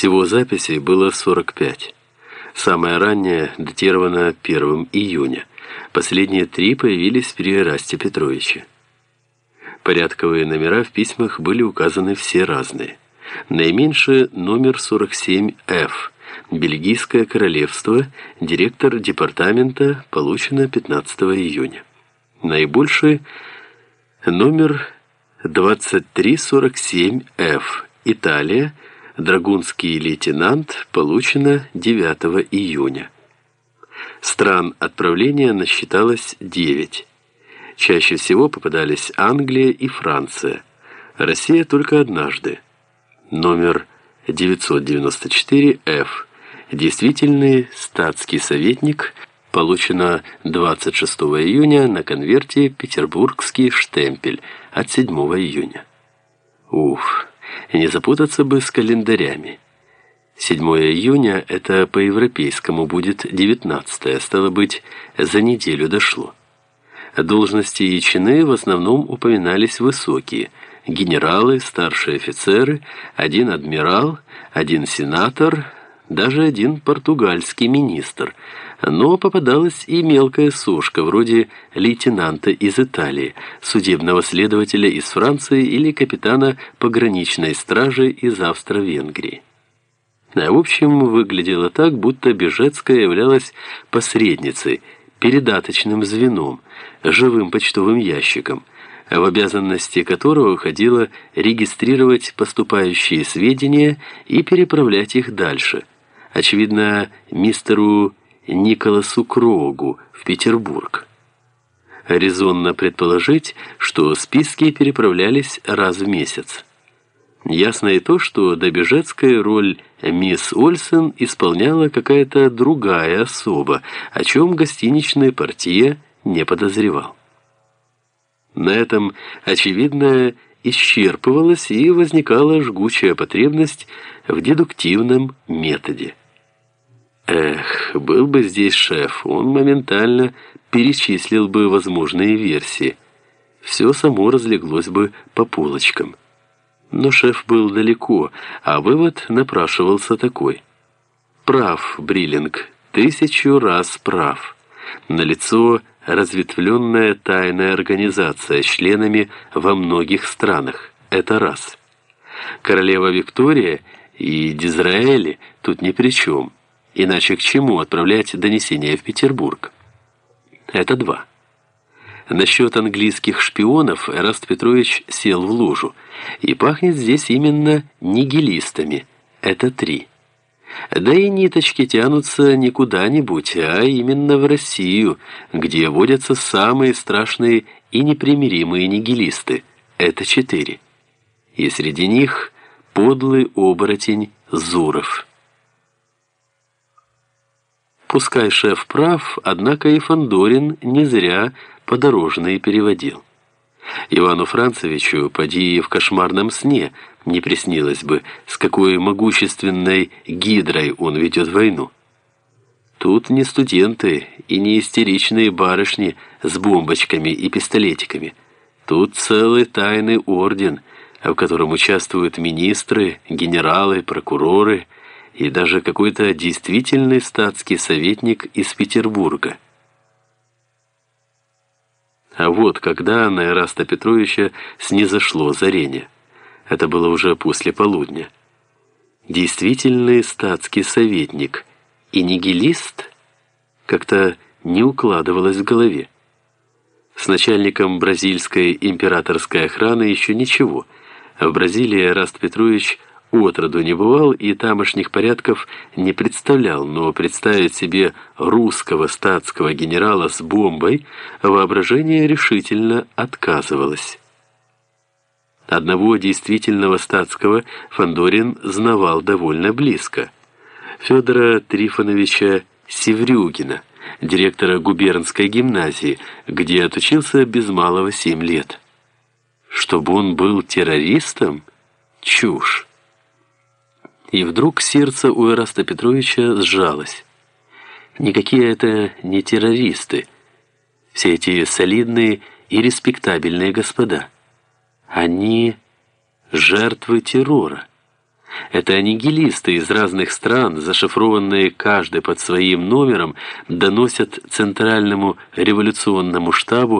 Всего записей было 45. Самая ранняя датирована 1 июня. Последние три появились при Расте Петровиче. Порядковые номера в письмах были указаны все разные. Наименьший номер 47F. Бельгийское королевство, директор департамента, получено 15 июня. Наибольший номер 2347F. Италия, Драгунский лейтенант, получено 9 июня. Стран отправления насчиталось 9. Чаще всего попадались Англия и Франция. Россия только однажды. Номер 994F. Действительный статский советник, получено 26 июня на конверте «Петербургский штемпель» от 7 июня. Уф! И не запутаться бы с календарями. 7 июня это по-европейскому будет 19 стало быть, за неделю дошло. Должности и чины в основном упоминались высокие – генералы, старшие офицеры, один адмирал, один сенатор, даже один португальский министр – но попадалась и мелкая сушка, вроде лейтенанта из Италии, судебного следователя из Франции или капитана пограничной стражи из Австро-Венгрии. А в общем, выглядело так, будто Бежецкая являлась посредницей, передаточным звеном, живым почтовым ящиком, в обязанности которого входило регистрировать поступающие сведения и переправлять их дальше. Очевидно, мистеру Николасу Крогу в Петербург. Резонно предположить, что списки переправлялись раз в месяц. Ясно и то, что Добежецкая роль мисс Ольсен исполняла какая-то другая особа, о чем гостиничная партия не подозревал. На этом, очевидно, исчерпывалась и возникала жгучая потребность в дедуктивном методе. Эх, был бы здесь шеф, он моментально перечислил бы возможные версии. Все само разлеглось бы по полочкам. Но шеф был далеко, а вывод напрашивался такой. Прав, Бриллинг, тысячу раз прав. Налицо разветвленная тайная организация с членами во многих странах. Это раз. Королева Виктория и Дизраэли тут ни при чем. Иначе к чему отправлять донесения в Петербург? Это два. Насчет английских шпионов Эраст Петрович сел в лужу. И пахнет здесь именно нигилистами. Это три. Да и ниточки тянутся не куда-нибудь, а именно в Россию, где водятся самые страшные и непримиримые нигилисты. Это четыре. И среди них подлый оборотень Зуров. Пускай шеф прав, однако и Фандорин не зря подорожные переводил. Ивану Францевичу, поди в кошмарном сне, не приснилось бы, с какой могущественной гидрой он ведет войну. Тут не студенты и не истеричные барышни с бомбочками и пистолетиками. Тут целый тайный орден, в котором участвуют министры, генералы, прокуроры, и даже какой-то действительный статский советник из Петербурга. А вот когда на Эраста Петровича снизошло зарение. Это было уже после полудня. Действительный статский советник и нигилист как-то не укладывалось в голове. С начальником бразильской императорской охраны еще ничего. В Бразилии Эраст Петрович – отроду не бывал и тамошних порядков не представлял, но представить себе русского статского генерала с бомбой воображение решительно отказывалось. Одного действительного статского Фандорин знавал довольно близко. Федора Трифоновича Севрюгина, директора губернской гимназии, где отучился без малого семь лет. Чтобы он был террористом? Чушь. И вдруг сердце у Эраста Петровича сжалось. Никакие это не террористы. Все эти солидные и респектабельные господа. Они жертвы террора. Это аннигилисты из разных стран, зашифрованные каждый под своим номером, доносят Центральному революционному штабу